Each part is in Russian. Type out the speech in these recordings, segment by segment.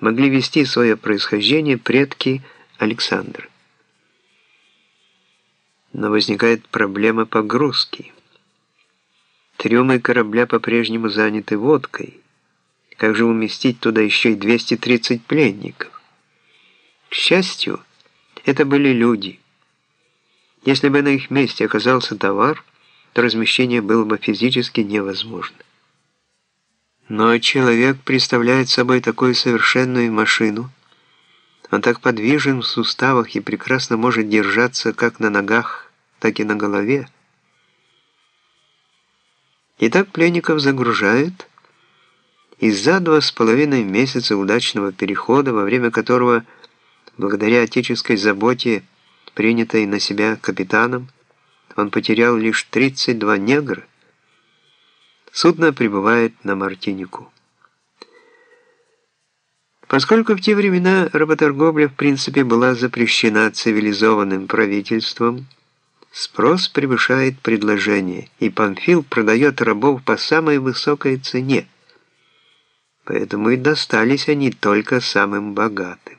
могли вести свое происхождение предки Александра. Но возникает проблема погрузки. Трюмы корабля по-прежнему заняты водкой. Как же уместить туда еще и 230 пленников? К счастью, это были люди. Если бы на их месте оказался товар, то размещение было бы физически невозможно. Но человек представляет собой такую совершенную машину. Он так подвижен в суставах и прекрасно может держаться как на ногах, так и на голове. Итак, пленников загружают, и за два с половиной месяца удачного перехода, во время которого, благодаря отеческой заботе, принятой на себя капитаном, он потерял лишь 32 негра, судно прибывает на Мартинику. Поскольку в те времена работорговля в принципе была запрещена цивилизованным правительством, спрос превышает предложение, и Памфил продает рабов по самой высокой цене. Поэтому и достались они только самым богатым.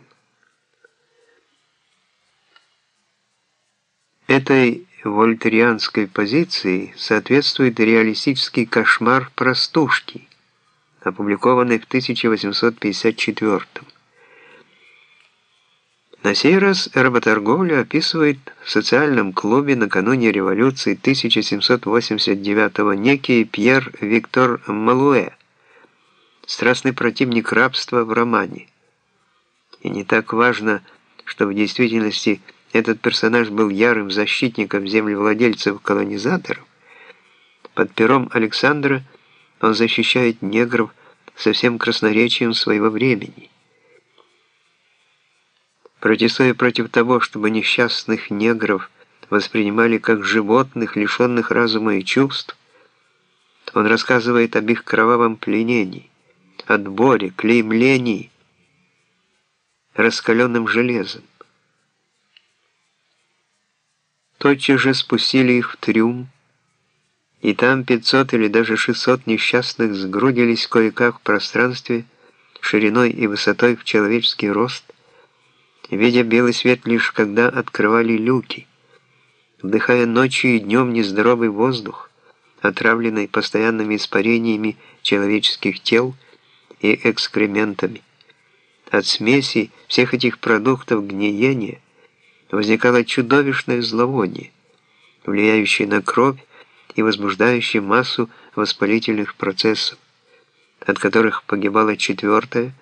Этой вольтерианской позиции соответствует реалистический кошмар простушки, опубликованный в 1854 На сей раз работорговлю описывает в социальном клубе накануне революции 1789 некий Пьер Виктор Малуэ, страстный противник рабства в романе. И не так важно, что в действительности – этот персонаж был ярым защитником землевладельцев-колонизаторов. Под пером Александра он защищает негров со всем красноречием своего времени. Протестуя против того, чтобы несчастных негров воспринимали как животных, лишенных разума и чувств, он рассказывает об их кровавом пленении, отборе, клеймлении, раскаленным железом. Тотчас же спустили их в трюм, и там 500 или даже 600 несчастных сгрудились кое-как в пространстве, шириной и высотой в человеческий рост, видя белый свет лишь когда открывали люки, вдыхая ночью и днем нездоровый воздух, отравленный постоянными испарениями человеческих тел и экскрементами. От смеси всех этих продуктов гниения – возникало чудовищное зловоние, влияющее на кровь и возбуждающее массу воспалительных процессов, от которых погибала четвертая,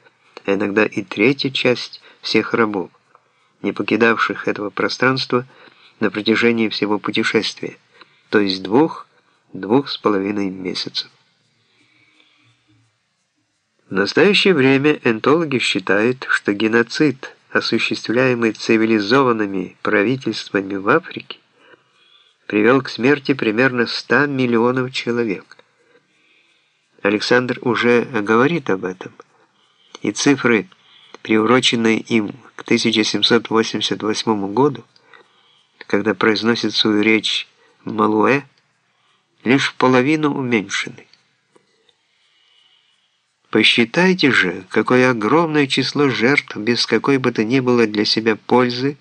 а иногда и третья часть всех рабов, не покидавших этого пространства на протяжении всего путешествия, то есть двух, двух с половиной месяцев. В настоящее время энтологи считают, что геноцид – осуществляемый цивилизованными правительствами в Африке, привел к смерти примерно 100 миллионов человек. Александр уже говорит об этом, и цифры, приуроченные им к 1788 году, когда произносит свою речь Малуэ, лишь в половину уменьшены. Посчитайте же, какое огромное число жертв без какой бы то ни было для себя пользы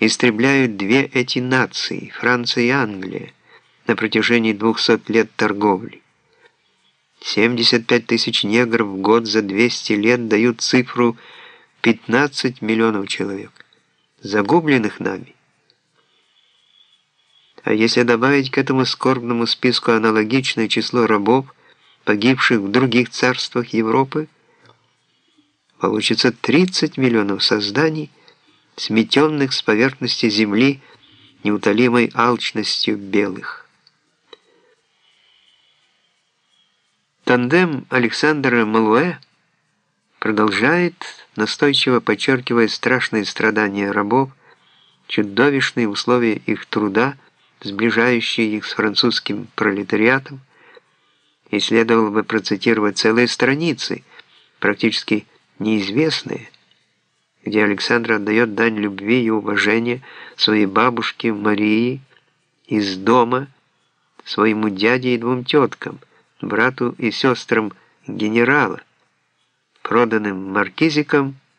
истребляют две эти нации, Франция и Англия, на протяжении 200 лет торговли. 75 тысяч негров в год за 200 лет дают цифру 15 миллионов человек, загубленных нами. А если добавить к этому скорбному списку аналогичное число рабов, погибших в других царствах Европы, получится 30 миллионов созданий, сметенных с поверхности Земли неутолимой алчностью белых. Тандем Александра Малуэ продолжает, настойчиво подчеркивая страшные страдания рабов, чудовищные условия их труда, сближающие их с французским пролетариатом, и следовало бы процитировать целые страницы, практически неизвестные, где Александр отдает дань любви и уважения своей бабушке Марии из дома, своему дяде и двум теткам, брату и сестрам генерала, проданным маркизиком